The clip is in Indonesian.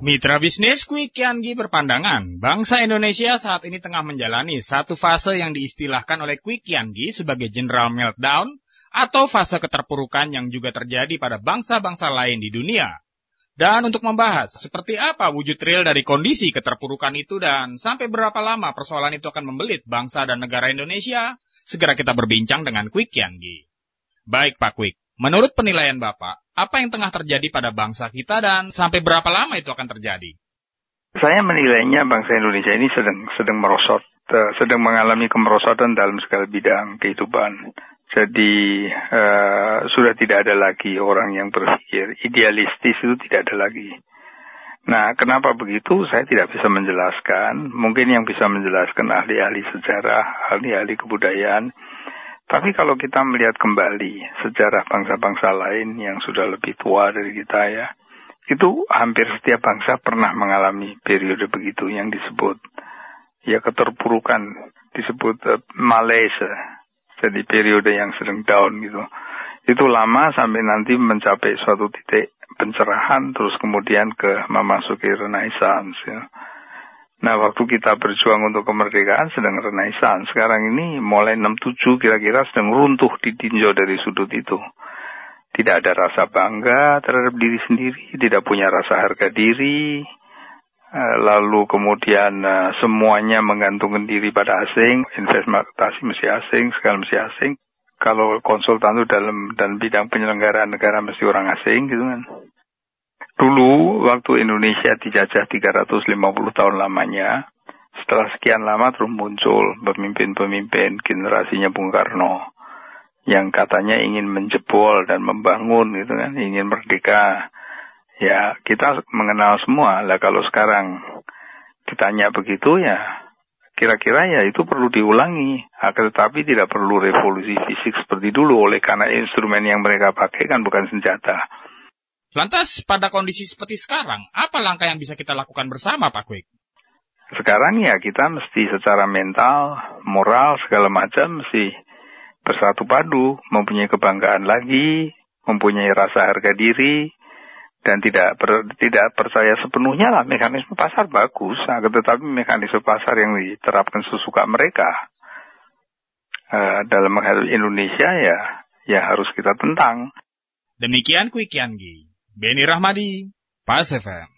Mitra bisnis Quick Kiangi berpandangan, bangsa Indonesia saat ini tengah menjalani satu fase yang diistilahkan oleh Quick Kiangi sebagai general meltdown atau fase keterpurukan yang juga terjadi pada bangsa-bangsa lain di dunia. Dan untuk membahas seperti apa wujud real dari kondisi keterpurukan itu dan sampai berapa lama persoalan itu akan membelit bangsa dan negara Indonesia, segera kita berbincang dengan Quick Kiangi. Baik Pak Quick, menurut penilaian Bapak, apa yang tengah terjadi pada bangsa kita dan sampai berapa lama itu akan terjadi? Saya menilainya bangsa Indonesia ini sedang sedang merosot, uh, sedang mengalami kemerosotan dalam segala bidang kehidupan. Jadi uh, sudah tidak ada lagi orang yang berpikir idealistis itu tidak ada lagi. Nah, kenapa begitu? Saya tidak bisa menjelaskan. Mungkin yang bisa menjelaskan ahli-ahli sejarah, ahli-ahli kebudayaan. Tapi kalau kita melihat kembali sejarah bangsa-bangsa lain yang sudah lebih tua dari kita ya, itu hampir setiap bangsa pernah mengalami periode begitu yang disebut ya keterpurukan disebut uh, Malaysia. Jadi periode yang sedang down gitu. Itu lama sampai nanti mencapai suatu titik pencerahan terus kemudian ke memasuki renaissance ya. Nah, waktu kita berjuang untuk kemerdekaan sedang renaissance. Sekarang ini mulai 67 kira-kira sedang runtuh ditinjau dari sudut itu. Tidak ada rasa bangga terhadap diri sendiri, tidak punya rasa harga diri, eh, lalu kemudian eh, semuanya menggantungkan diri pada asing, investasi mesti asing, segala mesti asing. Kalau konsultan itu dalam dan bidang penyelenggaraan negara mesti orang asing gitu kan. Waktu Indonesia dijajah 350 tahun lamanya, setelah sekian lama terus muncul pemimpin-pemimpin generasinya Bung Karno yang katanya ingin menjebol dan membangun gitu kan, ingin merdeka. Ya, kita mengenal semua lah kalau sekarang ditanya begitu ya kira-kira ya itu perlu diulangi, akan tetapi tidak perlu revolusi fisik seperti dulu oleh karena instrumen yang mereka pakai kan bukan senjata. Lantas pada kondisi seperti sekarang, apa langkah yang bisa kita lakukan bersama Pak Kwik? Sekarang ya kita mesti secara mental, moral, segala macam mesti bersatu padu, mempunyai kebanggaan lagi, mempunyai rasa harga diri, dan tidak per, tidak percaya sepenuhnya lah mekanisme pasar bagus, akan tetapi mekanisme pasar yang diterapkan sesuka mereka uh, dalam menghadapi Indonesia ya ya harus kita tentang. Demikian Quick Yanggi. Beni Rahmadi, Pas FM.